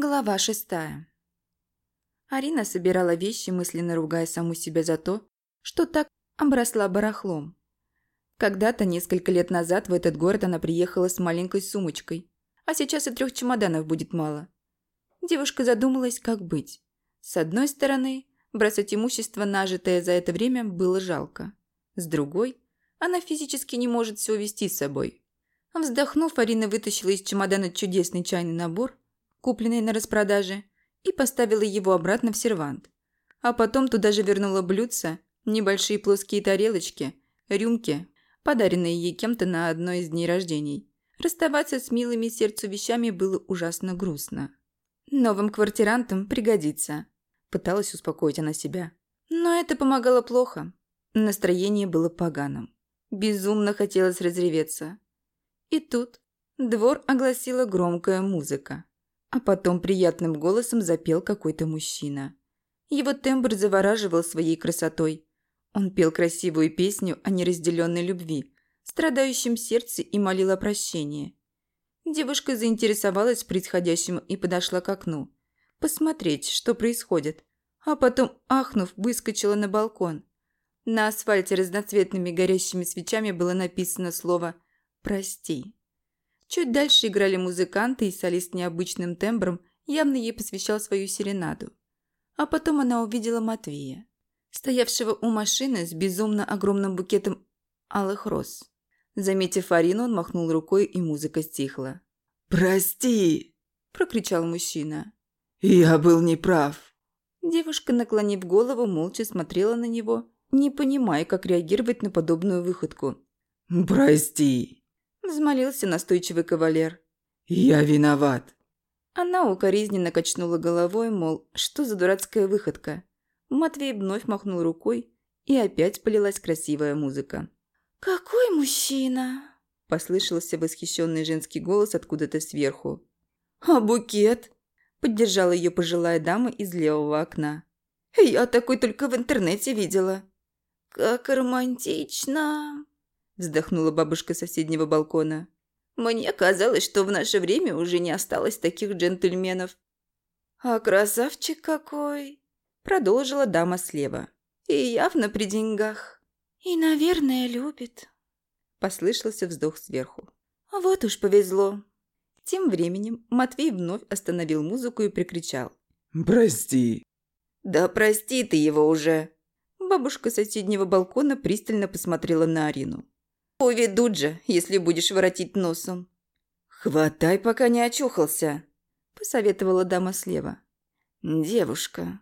Глава шестая. Арина собирала вещи, мысленно ругая саму себя за то, что так обросла барахлом. Когда-то, несколько лет назад, в этот город она приехала с маленькой сумочкой, а сейчас и трех чемоданов будет мало. Девушка задумалась, как быть. С одной стороны, бросать имущество, нажитое за это время, было жалко. С другой, она физически не может все увести с собой. Вздохнув, Арина вытащила из чемодана чудесный чайный набор – купленный на распродаже, и поставила его обратно в сервант. А потом туда же вернула блюдца, небольшие плоские тарелочки, рюмки, подаренные ей кем-то на одной из дней рождений. Расставаться с милыми сердцу вещами было ужасно грустно. «Новым квартирантам пригодится», – пыталась успокоить она себя. Но это помогало плохо. Настроение было поганым. Безумно хотелось разреветься. И тут двор огласила громкая музыка. А потом приятным голосом запел какой-то мужчина. Его тембр завораживал своей красотой. Он пел красивую песню о неразделенной любви, страдающем сердце и молил о прощении. Девушка заинтересовалась происходящим и подошла к окну. Посмотреть, что происходит. А потом, ахнув, выскочила на балкон. На асфальте разноцветными горящими свечами было написано слово «Прости». Чуть дальше играли музыканты, и солист необычным тембром явно ей посвящал свою серенаду. А потом она увидела Матвея, стоявшего у машины с безумно огромным букетом алых роз. Заметив Арину, он махнул рукой, и музыка стихла. «Прости!» – прокричал мужчина. «Я был неправ». Девушка, наклонив голову, молча смотрела на него, не понимая, как реагировать на подобную выходку. «Прости!» Взмолился настойчивый кавалер. «Я виноват». Она укоризненно качнула головой, мол, что за дурацкая выходка. Матвей вновь махнул рукой, и опять полилась красивая музыка. «Какой мужчина!» – послышался восхищенный женский голос откуда-то сверху. «А букет?» – поддержала ее пожилая дама из левого окна. «Я такой только в интернете видела». «Как романтично!» Вздохнула бабушка соседнего балкона. «Мне казалось, что в наше время уже не осталось таких джентльменов». «А красавчик какой!» – продолжила дама слева. «И явно при деньгах». «И, наверное, любит», – послышался вздох сверху. «Вот уж повезло». Тем временем Матвей вновь остановил музыку и прикричал. «Прости». «Да прости ты его уже!» Бабушка соседнего балкона пристально посмотрела на Арину. Уведут же, если будешь воротить носом. Хватай, пока не очухался, посоветовала дама слева. Девушка.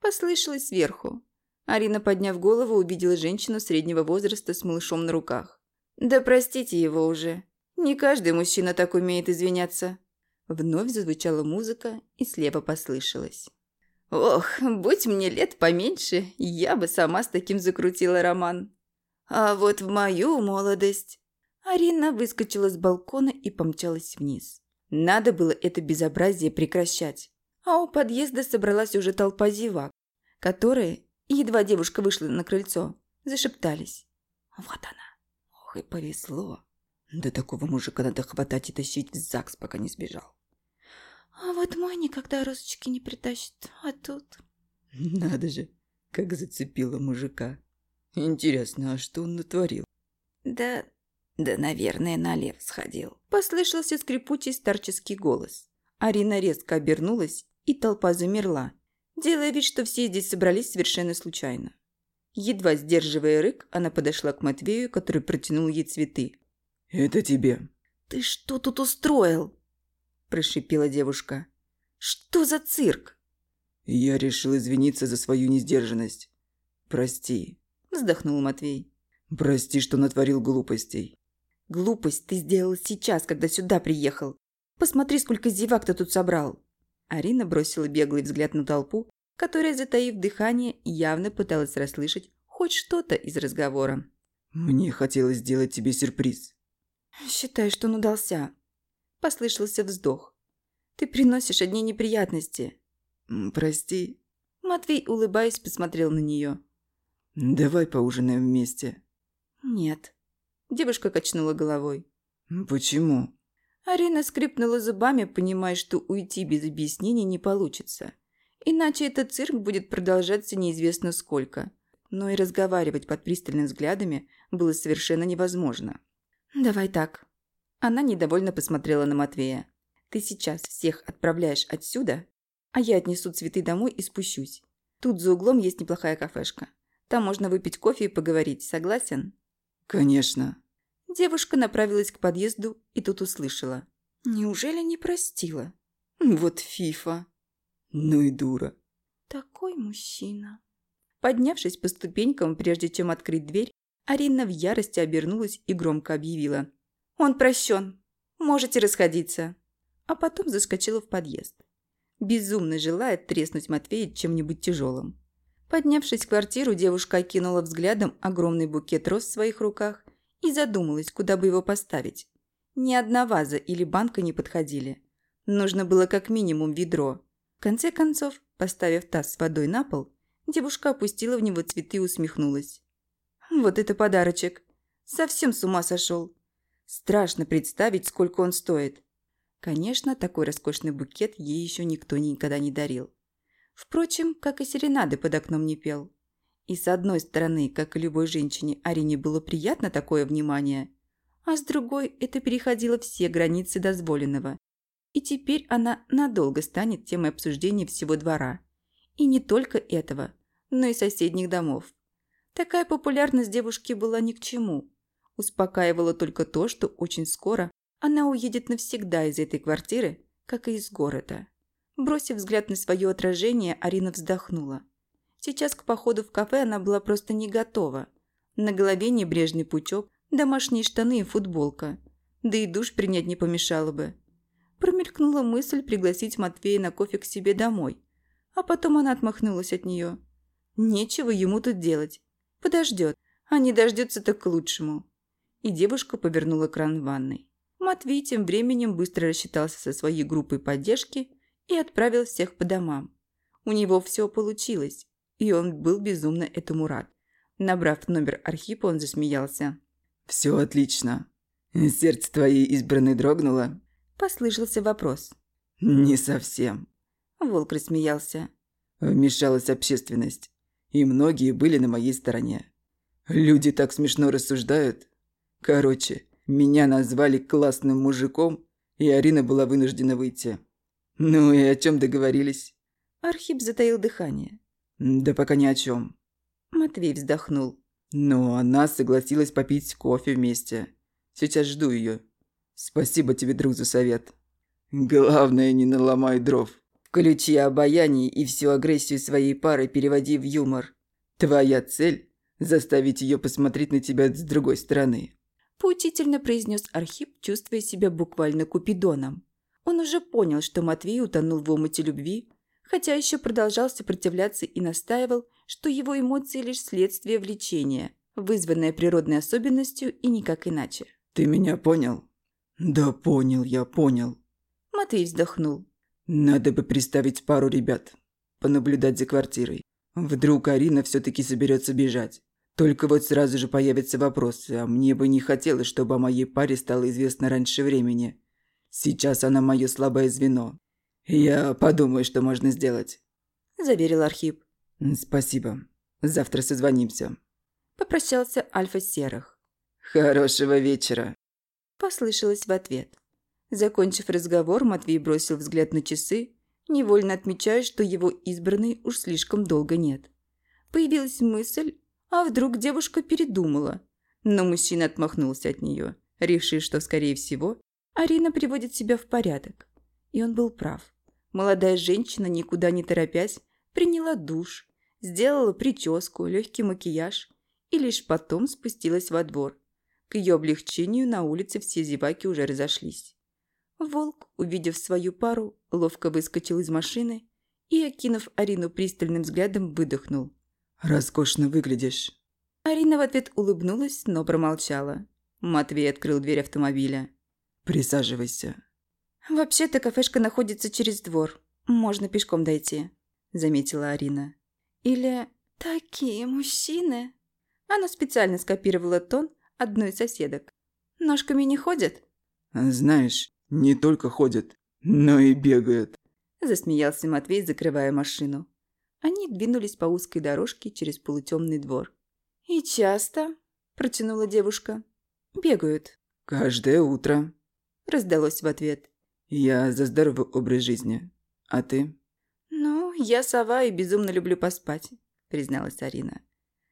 Послышалось сверху. Арина, подняв голову, увидела женщину среднего возраста с малышом на руках. «Да простите его уже. Не каждый мужчина так умеет извиняться». Вновь зазвучала музыка, и слева послышалось. «Ох, будь мне лет поменьше, я бы сама с таким закрутила роман». А вот в мою молодость... Арина выскочила с балкона и помчалась вниз. Надо было это безобразие прекращать. А у подъезда собралась уже толпа зевак, которые, едва девушка вышла на крыльцо, зашептались. Вот она. Ох, и повезло. Да такого мужика надо хватать и тащить в ЗАГС, пока не сбежал. А вот мой никогда розочки не притащит, а тут... Надо же, как зацепила мужика. Интересно, а что он натворил? Да, да, наверное, налев сходил. Послышался скрипучий старческий голос. Арина резко обернулась, и толпа замерла, делая вид, что все здесь собрались совершенно случайно. Едва сдерживая рык, она подошла к Матвею, который протянул ей цветы. «Это тебе». «Ты что тут устроил?» – прошипела девушка. «Что за цирк?» «Я решил извиниться за свою несдержанность. Прости» вздохнул Матвей. «Прости, что натворил глупостей». «Глупость ты сделал сейчас, когда сюда приехал. Посмотри, сколько зевак ты тут собрал». Арина бросила беглый взгляд на толпу, которая, затаив дыхание, явно пыталась расслышать хоть что-то из разговора. «Мне хотелось сделать тебе сюрприз». «Считай, что он удался». Послышался вздох. «Ты приносишь одни неприятности». «Прости». Матвей, улыбаясь, посмотрел на нее. «Давай поужинаем вместе». «Нет». Девушка качнула головой. «Почему?» Арина скрипнула зубами, понимая, что уйти без объяснений не получится. Иначе этот цирк будет продолжаться неизвестно сколько. Но и разговаривать под пристальными взглядами было совершенно невозможно. «Давай так». Она недовольно посмотрела на Матвея. «Ты сейчас всех отправляешь отсюда, а я отнесу цветы домой и спущусь. Тут за углом есть неплохая кафешка. Там можно выпить кофе и поговорить. Согласен?» «Конечно». Девушка направилась к подъезду и тут услышала. «Неужели не простила?» «Вот фифа». «Ну и дура». «Такой мужчина». Поднявшись по ступенькам, прежде чем открыть дверь, Арина в ярости обернулась и громко объявила. «Он прощен. Можете расходиться». А потом заскочила в подъезд. Безумно желая треснуть Матвея чем-нибудь тяжелым. Поднявшись в квартиру, девушка окинула взглядом огромный букет роз в своих руках и задумалась, куда бы его поставить. Ни одна ваза или банка не подходили. Нужно было как минимум ведро. В конце концов, поставив таз с водой на пол, девушка опустила в него цветы и усмехнулась. Вот это подарочек. Совсем с ума сошел. Страшно представить, сколько он стоит. Конечно, такой роскошный букет ей еще никто никогда не дарил. Впрочем, как и серенады под окном не пел. И с одной стороны, как и любой женщине, Арине было приятно такое внимание, а с другой это переходило все границы дозволенного. И теперь она надолго станет темой обсуждения всего двора. И не только этого, но и соседних домов. Такая популярность девушки была ни к чему. Успокаивало только то, что очень скоро она уедет навсегда из этой квартиры, как и из города. Бросив взгляд на свое отражение, Арина вздохнула. Сейчас к походу в кафе она была просто не готова. На голове небрежный пучок, домашние штаны и футболка. Да и душ принять не помешало бы. Промелькнула мысль пригласить Матвея на кофе к себе домой. А потом она отмахнулась от нее. Нечего ему тут делать. Подождет, а не дождется так к лучшему. И девушка повернула кран в ванной. Матвей тем временем быстро рассчитался со своей группой поддержки и отправил всех по домам. У него все получилось, и он был безумно этому рад. Набрав номер Архипа, он засмеялся. «Все отлично. Сердце твоей избранной дрогнуло?» Послышался вопрос. «Не совсем». Волк рассмеялся. Вмешалась общественность и многие были на моей стороне. Люди так смешно рассуждают. Короче, меня назвали классным мужиком, и Арина была вынуждена выйти. Ну и о чем договорились? Архип затаил дыхание. Да пока ни о чем. Матвей вздохнул. Но она согласилась попить кофе вместе. Сейчас жду ее. Спасибо тебе, друг, за совет. Главное, не наломай дров. Включи обаяние и всю агрессию своей пары переводи в юмор. Твоя цель – заставить ее посмотреть на тебя с другой стороны. Поучительно произнес Архип, чувствуя себя буквально купидоном. Он уже понял, что Матвей утонул в омуте любви, хотя еще продолжал сопротивляться и настаивал, что его эмоции лишь следствие влечения, вызванное природной особенностью и никак иначе. «Ты меня понял?» «Да понял я, понял». Матвей вздохнул. Надо бы приставить пару ребят, понаблюдать за квартирой. Вдруг Арина все-таки соберется бежать. Только вот сразу же появятся вопросы, а мне бы не хотелось, чтобы о моей паре стало известно раньше времени. Сейчас она мое слабое звено. Я подумаю, что можно сделать. Заверил Архип. Спасибо. Завтра созвонимся. Попрощался Альфа Серых. Хорошего вечера. Послышалось в ответ. Закончив разговор, Матвей бросил взгляд на часы, невольно отмечая, что его избранной уж слишком долго нет. Появилась мысль, а вдруг девушка передумала. Но мужчина отмахнулся от нее, решив, что, скорее всего, Арина приводит себя в порядок. И он был прав. Молодая женщина, никуда не торопясь, приняла душ, сделала прическу, легкий макияж и лишь потом спустилась во двор. К ее облегчению на улице все зеваки уже разошлись. Волк, увидев свою пару, ловко выскочил из машины и, окинув Арину пристальным взглядом, выдохнул. «Роскошно выглядишь». Арина в ответ улыбнулась, но промолчала. Матвей открыл дверь автомобиля. «Присаживайся». «Вообще-то кафешка находится через двор. Можно пешком дойти», – заметила Арина. «Или такие мужчины?» Она специально скопировала тон одной из соседок. «Ножками не ходят?» «Знаешь, Не только ходят, но и бегают. Засмеялся Матвей, закрывая машину. Они двинулись по узкой дорожке через полутемный двор. «И часто?» – протянула девушка. «Бегают». «Каждое утро», – раздалось в ответ. «Я за здоровый образ жизни. А ты?» «Ну, я сова и безумно люблю поспать», – призналась Арина.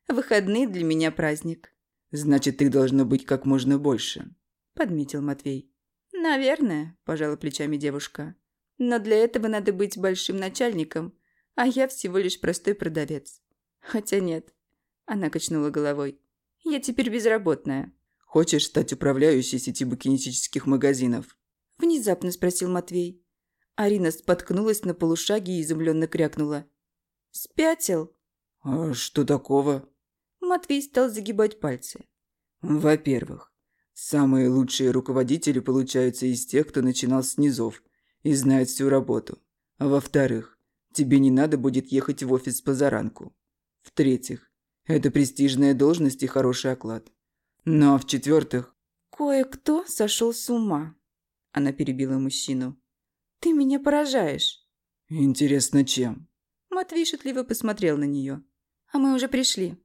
«Выходные для меня праздник». «Значит, их должно быть как можно больше», – подметил Матвей. «Наверное», – пожала плечами девушка. «Но для этого надо быть большим начальником, а я всего лишь простой продавец. Хотя нет». Она качнула головой. «Я теперь безработная». «Хочешь стать управляющей сети букинистических магазинов?» Внезапно спросил Матвей. Арина споткнулась на полушаге и изумленно крякнула. «Спятил?» «А что такого?» Матвей стал загибать пальцы. «Во-первых, самые лучшие руководители получаются из тех, кто начинал с низов и знает всю работу. Во-вторых, тебе не надо будет ехать в офис по заранку. В-третьих, это престижная должность и хороший оклад. Ну а в-четвертых... «Кое-кто сошел с ума», – она перебила мужчину. «Ты меня поражаешь». «Интересно, чем?» Матвей шутливо посмотрел на нее. «А мы уже пришли».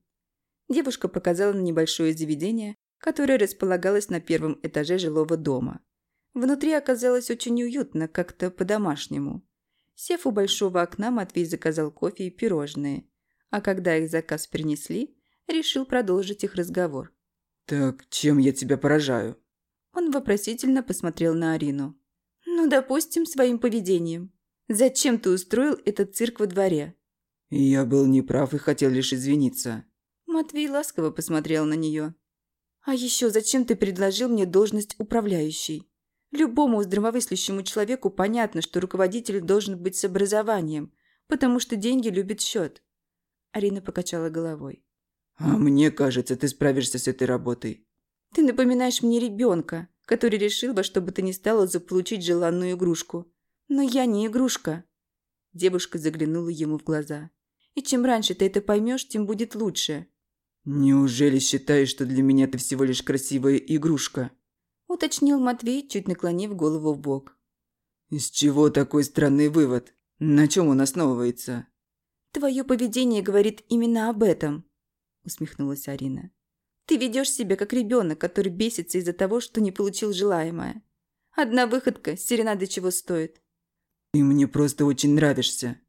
Девушка показала на небольшое заведение, которое располагалось на первом этаже жилого дома. Внутри оказалось очень уютно, как-то по-домашнему. Сев у большого окна, Матвей заказал кофе и пирожные. А когда их заказ принесли, решил продолжить их разговор. «Так чем я тебя поражаю?» Он вопросительно посмотрел на Арину. «Ну, допустим, своим поведением. Зачем ты устроил этот цирк во дворе?» «Я был неправ и хотел лишь извиниться». Матвей ласково посмотрел на нее. «А еще зачем ты предложил мне должность управляющей? Любому здравомыслящему человеку понятно, что руководитель должен быть с образованием, потому что деньги любят счет». Арина покачала головой. «А мне кажется, ты справишься с этой работой». «Ты напоминаешь мне ребенка, который решил во что бы то ни стало заполучить желанную игрушку. Но я не игрушка». Девушка заглянула ему в глаза. «И чем раньше ты это поймешь, тем будет лучше. «Неужели считаешь, что для меня ты всего лишь красивая игрушка?» Уточнил Матвей, чуть наклонив голову в бок. «Из чего такой странный вывод? На чем он основывается?» «Твое поведение говорит именно об этом», усмехнулась Арина. «Ты ведешь себя как ребенок, который бесится из-за того, что не получил желаемое. Одна выходка, серенады чего стоит». «Ты мне просто очень нравишься»,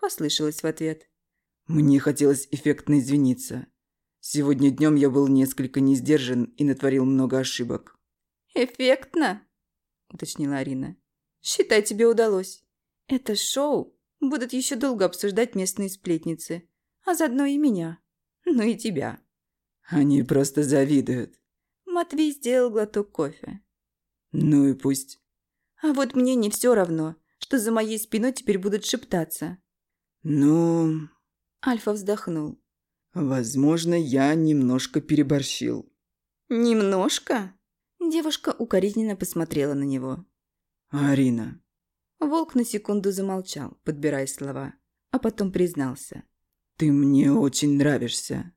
послышалось в ответ. «Мне хотелось эффектно извиниться. Сегодня днем я был несколько не сдержан и натворил много ошибок. «Эффектно?» – уточнила Арина. «Считай, тебе удалось. Это шоу будут еще долго обсуждать местные сплетницы, а заодно и меня. Ну и тебя». «Они просто завидуют». Матвей сделал глоток кофе. «Ну и пусть». «А вот мне не все равно, что за моей спиной теперь будут шептаться». «Ну...» Альфа вздохнул. Возможно, я немножко переборщил. Немножко? Девушка укоризненно посмотрела на него. Арина. Волк на секунду замолчал, подбирая слова, а потом признался. Ты мне очень нравишься.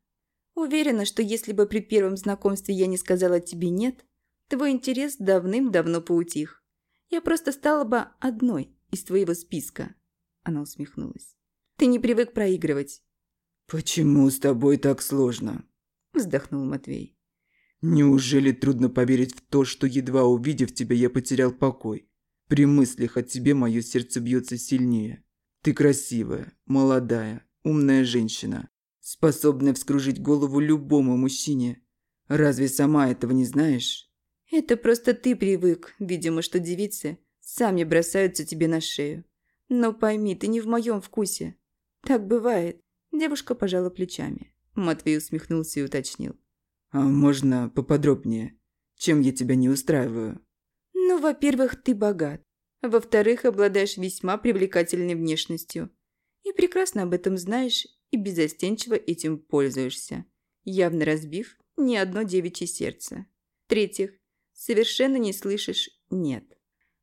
Уверена, что если бы при первом знакомстве я не сказала тебе «нет», твой интерес давным-давно поутих. Я просто стала бы одной из твоего списка. Она усмехнулась. Ты не привык проигрывать. «Почему с тобой так сложно?» – вздохнул Матвей. «Неужели трудно поверить в то, что, едва увидев тебя, я потерял покой? При мыслях о тебе мое сердце бьется сильнее. Ты красивая, молодая, умная женщина, способная вскружить голову любому мужчине. Разве сама этого не знаешь?» «Это просто ты привык, видимо, что девицы сами бросаются тебе на шею. Но пойми, ты не в моем вкусе. Так бывает. Девушка пожала плечами. Матвей усмехнулся и уточнил. «А можно поподробнее? Чем я тебя не устраиваю?» «Ну, во-первых, ты богат. Во-вторых, обладаешь весьма привлекательной внешностью. И прекрасно об этом знаешь и безостенчиво этим пользуешься, явно разбив ни одно девичье сердце. В-третьих, совершенно не слышишь «нет».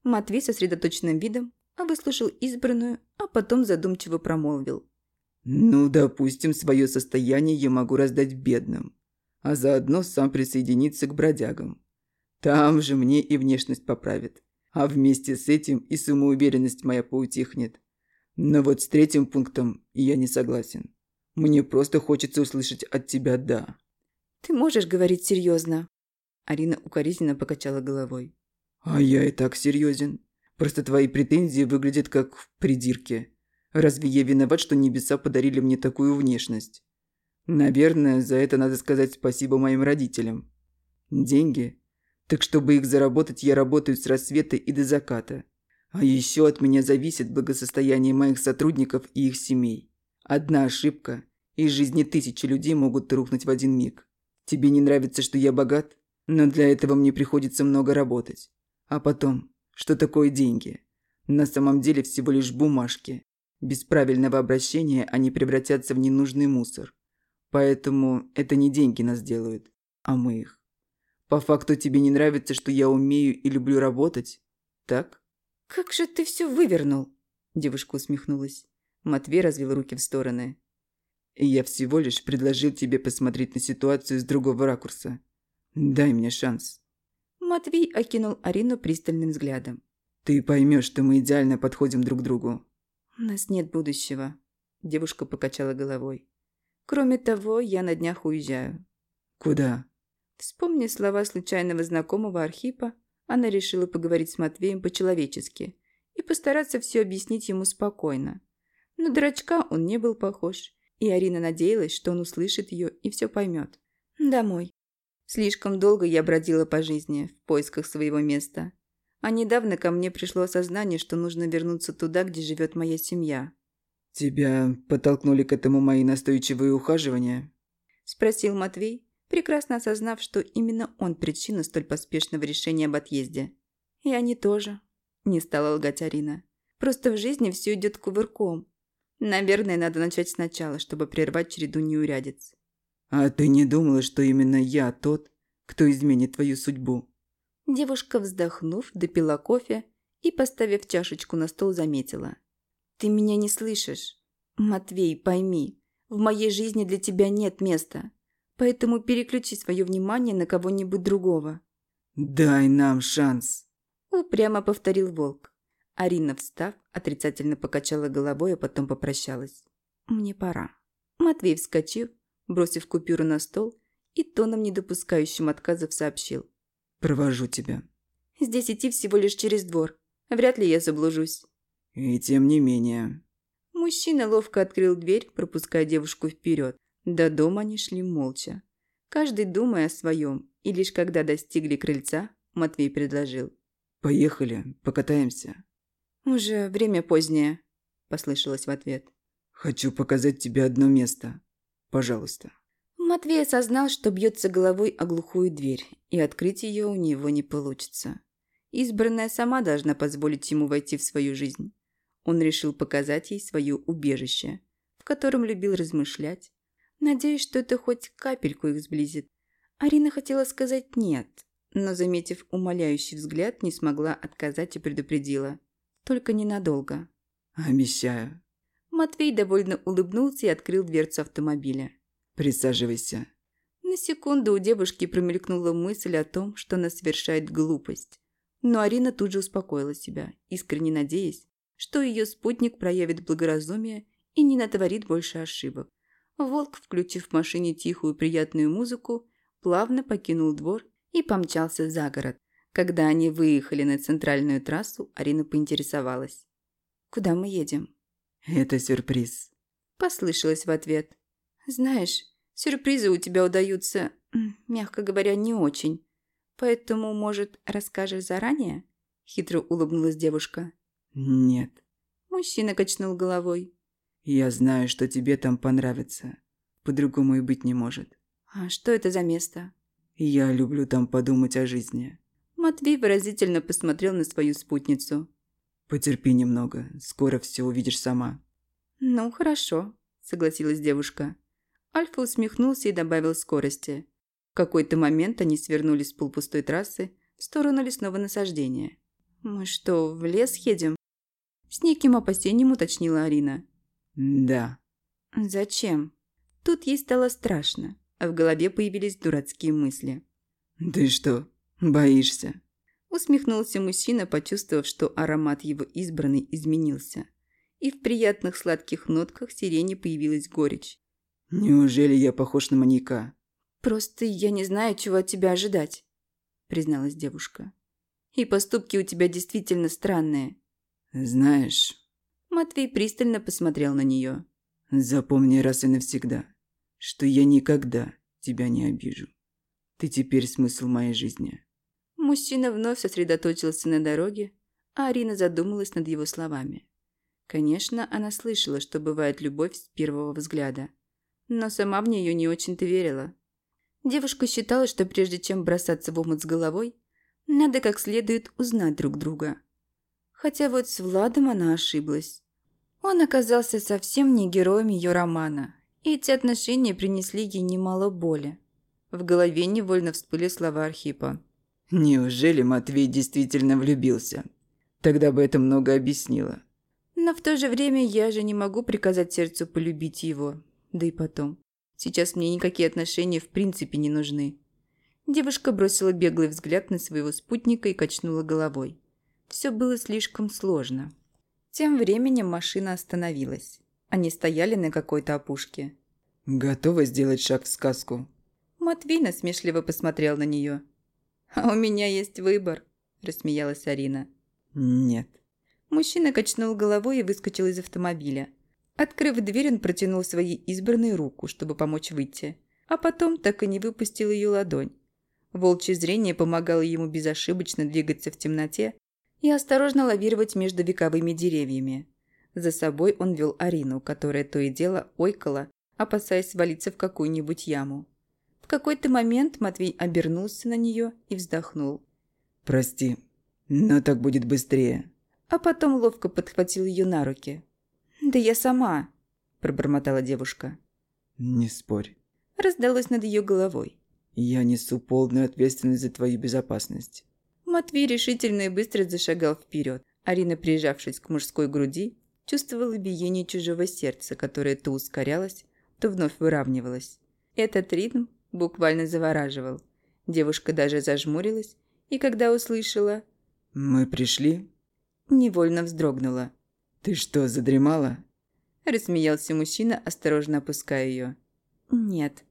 Матвей сосредоточенным видом выслушал избранную, а потом задумчиво промолвил. Ну, допустим, свое состояние я могу раздать бедным, а заодно сам присоединиться к бродягам. Там же мне и внешность поправит. А вместе с этим и самоуверенность моя поутихнет. Но вот с третьим пунктом я не согласен. Мне просто хочется услышать от тебя «да». «Ты можешь говорить серьезно?» Арина укоризненно покачала головой. «А я и так серьезен. Просто твои претензии выглядят как в придирке. Разве я виноват, что небеса подарили мне такую внешность? Наверное, за это надо сказать спасибо моим родителям. Деньги? Так чтобы их заработать, я работаю с рассвета и до заката. А еще от меня зависит благосостояние моих сотрудников и их семей. Одна ошибка, и жизни тысячи людей могут рухнуть в один миг. Тебе не нравится, что я богат? Но для этого мне приходится много работать. А потом, что такое деньги? На самом деле всего лишь бумажки. Без правильного обращения они превратятся в ненужный мусор. Поэтому это не деньги нас делают, а мы их. По факту тебе не нравится, что я умею и люблю работать? Так? «Как же ты все вывернул?» Девушка усмехнулась. Матвей развел руки в стороны. «Я всего лишь предложил тебе посмотреть на ситуацию с другого ракурса. Дай мне шанс». Матвей окинул Арину пристальным взглядом. «Ты поймешь, что мы идеально подходим друг к другу». «У нас нет будущего», – девушка покачала головой. «Кроме того, я на днях уезжаю». «Куда?» Вспомни слова случайного знакомого Архипа, она решила поговорить с Матвеем по-человечески и постараться все объяснить ему спокойно. На дурачка он не был похож, и Арина надеялась, что он услышит ее и все поймет. «Домой. Слишком долго я бродила по жизни в поисках своего места. А недавно ко мне пришло осознание, что нужно вернуться туда, где живет моя семья». «Тебя подтолкнули к этому мои настойчивые ухаживания?» Спросил Матвей, прекрасно осознав, что именно он причина столь поспешного решения об отъезде. «И они тоже», – не стала лгать Арина. «Просто в жизни все идет кувырком. Наверное, надо начать сначала, чтобы прервать череду неурядиц». «А ты не думала, что именно я тот, кто изменит твою судьбу?» Девушка, вздохнув, допила кофе и, поставив чашечку на стол, заметила. «Ты меня не слышишь? Матвей, пойми, в моей жизни для тебя нет места. Поэтому переключи свое внимание на кого-нибудь другого». «Дай нам шанс», – упрямо повторил волк. Арина, встав, отрицательно покачала головой, а потом попрощалась. «Мне пора». Матвей, вскочив, бросив купюру на стол и тоном, не допускающим отказов, сообщил. «Провожу тебя». «Здесь идти всего лишь через двор. Вряд ли я заблужусь». «И тем не менее». Мужчина ловко открыл дверь, пропуская девушку вперед. До дома они шли молча. Каждый думая о своем, и лишь когда достигли крыльца, Матвей предложил. «Поехали, покатаемся». «Уже время позднее», – послышалось в ответ. «Хочу показать тебе одно место. Пожалуйста». Матвей осознал, что бьется головой о глухую дверь, и открыть ее у него не получится. Избранная сама должна позволить ему войти в свою жизнь. Он решил показать ей свое убежище, в котором любил размышлять, Надеюсь, что это хоть капельку их сблизит. Арина хотела сказать «нет», но, заметив умоляющий взгляд, не смогла отказать и предупредила. Только ненадолго. «Обещаю». Матвей довольно улыбнулся и открыл дверцу автомобиля. «Присаживайся». На секунду у девушки промелькнула мысль о том, что она совершает глупость. Но Арина тут же успокоила себя, искренне надеясь, что ее спутник проявит благоразумие и не натворит больше ошибок. Волк, включив в машине тихую приятную музыку, плавно покинул двор и помчался за город. Когда они выехали на центральную трассу, Арина поинтересовалась. «Куда мы едем?» «Это сюрприз», – послышалось в ответ. «Знаешь, сюрпризы у тебя удаются, мягко говоря, не очень. Поэтому, может, расскажешь заранее?» – хитро улыбнулась девушка. «Нет». Мужчина качнул головой. Я знаю, что тебе там понравится. По-другому и быть не может. А что это за место? Я люблю там подумать о жизни. Матвей выразительно посмотрел на свою спутницу. Потерпи немного, скоро все увидишь сама. Ну, хорошо, согласилась девушка. Альфа усмехнулся и добавил скорости. В какой-то момент они свернули с полпустой трассы в сторону лесного насаждения. «Мы что, в лес едем?» С неким опасением уточнила Арина. «Да». «Зачем?» Тут ей стало страшно, а в голове появились дурацкие мысли. «Ты что, боишься?» Усмехнулся мужчина, почувствовав, что аромат его избранной изменился. И в приятных сладких нотках сирени появилась горечь. «Неужели я похож на маньяка?» «Просто я не знаю, чего от тебя ожидать», – призналась девушка. «И поступки у тебя действительно странные». «Знаешь...» Матвей пристально посмотрел на нее. «Запомни раз и навсегда, что я никогда тебя не обижу. Ты теперь смысл моей жизни». Мужчина вновь сосредоточился на дороге, а Арина задумалась над его словами. Конечно, она слышала, что бывает любовь с первого взгляда, но сама в нее не очень-то верила. Девушка считала, что прежде чем бросаться в омут с головой, надо как следует узнать друг друга. Хотя вот с Владом она ошиблась. Он оказался совсем не героем ее романа, и эти отношения принесли ей немало боли. В голове невольно всплыли слова Архипа. Неужели Матвей действительно влюбился? Тогда бы это много объяснило. Но в то же время я же не могу приказать сердцу полюбить его. Да и потом. Сейчас мне никакие отношения в принципе не нужны. Девушка бросила беглый взгляд на своего спутника и качнула головой. Все было слишком сложно. Тем временем машина остановилась. Они стояли на какой-то опушке. «Готова сделать шаг в сказку?» Матвей насмешливо посмотрел на нее. «А у меня есть выбор», – рассмеялась Арина. «Нет». Мужчина качнул головой и выскочил из автомобиля. Открыв дверь, он протянул своей избранной руку, чтобы помочь выйти, а потом так и не выпустил ее ладонь. Волчье зрение помогало ему безошибочно двигаться в темноте и осторожно лавировать между вековыми деревьями. За собой он вел Арину, которая то и дело ойкала, опасаясь свалиться в какую-нибудь яму какой-то момент Матвей обернулся на нее и вздохнул. «Прости, но так будет быстрее». А потом ловко подхватил ее на руки. «Да я сама», – пробормотала девушка. «Не спорь». Раздалось над ее головой. «Я несу полную ответственность за твою безопасность». Матвей решительно и быстро зашагал вперед. Арина, прижавшись к мужской груди, чувствовала биение чужого сердца, которое то ускорялось, то вновь выравнивалось. Этот ритм буквально завораживал. Девушка даже зажмурилась, и когда услышала «Мы пришли», невольно вздрогнула. «Ты что, задремала?» Рассмеялся мужчина, осторожно опуская ее. «Нет».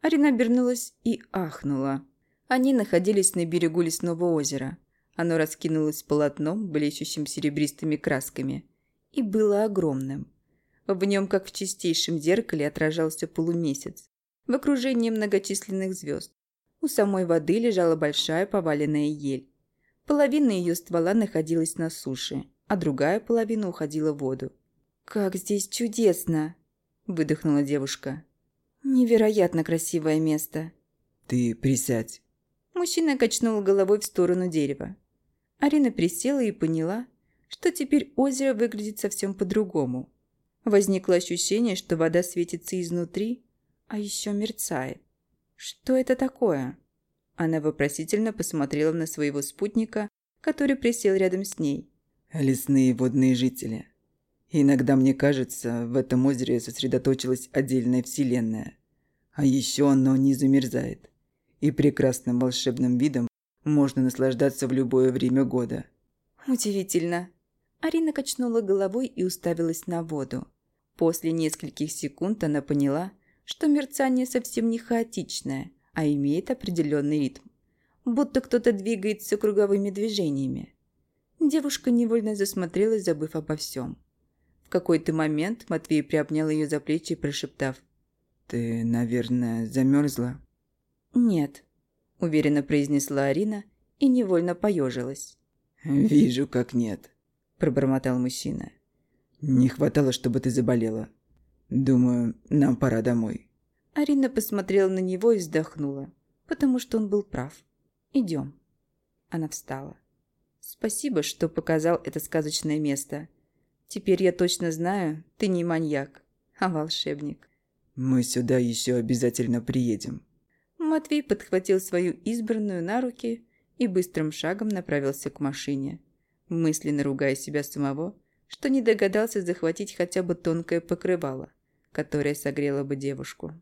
Арина обернулась и ахнула. Они находились на берегу лесного озера. Оно раскинулось полотном, блещущим серебристыми красками, и было огромным. В нем, как в чистейшем зеркале, отражался полумесяц, в окружении многочисленных звезд. У самой воды лежала большая поваленная ель. Половина ее ствола находилась на суше, а другая половина уходила в воду. «Как здесь чудесно!» – выдохнула девушка. «Невероятно красивое место!» «Ты присядь!» Мужчина качнул головой в сторону дерева. Арина присела и поняла, что теперь озеро выглядит совсем по-другому. Возникло ощущение, что вода светится изнутри, а еще мерцает. Что это такое? Она вопросительно посмотрела на своего спутника, который присел рядом с ней. Лесные водные жители. Иногда мне кажется, в этом озере сосредоточилась отдельная вселенная. А еще оно не замерзает. И прекрасным волшебным видом можно наслаждаться в любое время года. Удивительно. Арина качнула головой и уставилась на воду. После нескольких секунд она поняла, что мерцание совсем не хаотичное, а имеет определенный ритм. Будто кто-то двигается круговыми движениями. Девушка невольно засмотрелась, забыв обо всем. В какой-то момент Матвей приобнял ее за плечи, прошептав. «Ты, наверное, замерзла?» «Нет», – уверенно произнесла Арина и невольно поежилась. «Вижу, как нет», – пробормотал мужчина. «Не хватало, чтобы ты заболела. «Думаю, нам пора домой». Арина посмотрела на него и вздохнула, потому что он был прав. «Идем». Она встала. «Спасибо, что показал это сказочное место. Теперь я точно знаю, ты не маньяк, а волшебник». «Мы сюда еще обязательно приедем». Матвей подхватил свою избранную на руки и быстрым шагом направился к машине, мысленно ругая себя самого, что не догадался захватить хотя бы тонкое покрывало которая согрела бы девушку.